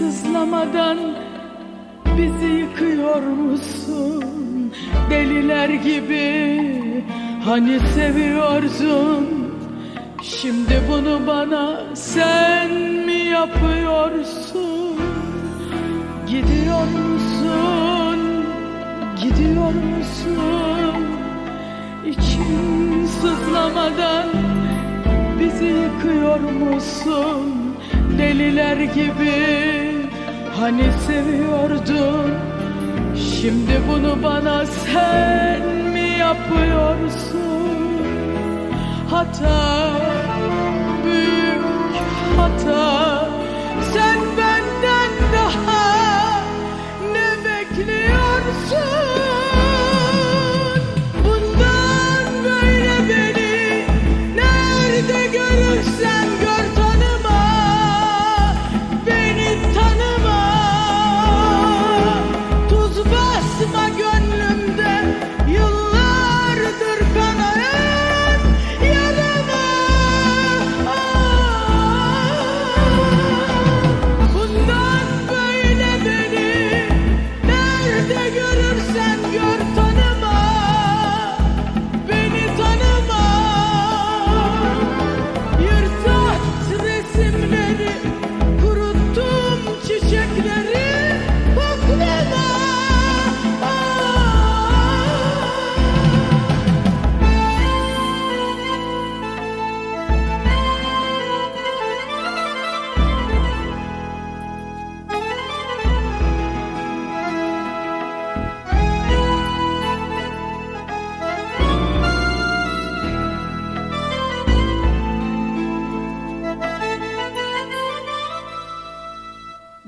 sızlamadan bizi yıkıyor musun? Deliler gibi hani seviyordun Şimdi bunu bana sen mi yapıyorsun? Gidiyor musun? Gidiyor musun? İçin sızlamadan bizi yıkıyor musun? Deliler gibi hani seviyordun Şimdi bunu bana sen mi yapıyorsun? Hata, büyük hata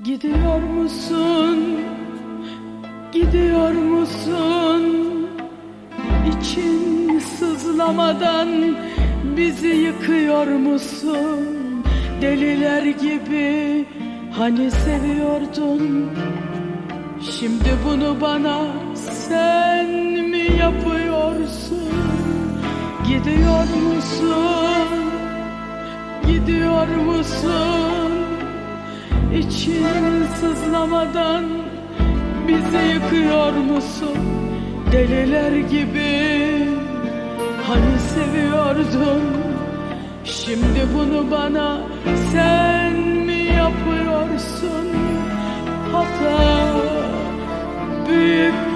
Gidiyor musun? Gidiyor musun? İçin sızlamadan bizi yıkıyor musun? Deliler gibi hani seviyordun? Şimdi bunu bana sen mi yapıyorsun? Gidiyor musun? Gidiyor musun? İçim sızlamadan bizi yıkıyor musun? Deliler gibi hani seviyordun? Şimdi bunu bana sen mi yapıyorsun? Hata büyük